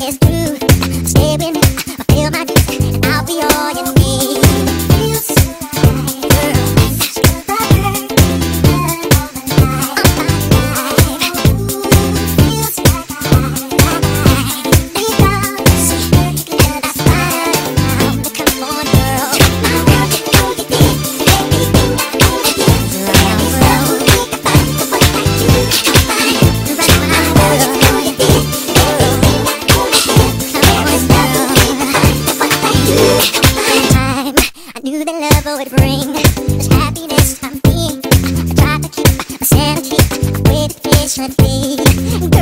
It's true. Stay with me. Knew would bring happiness I'm. I tried to keep my sanity, patiently.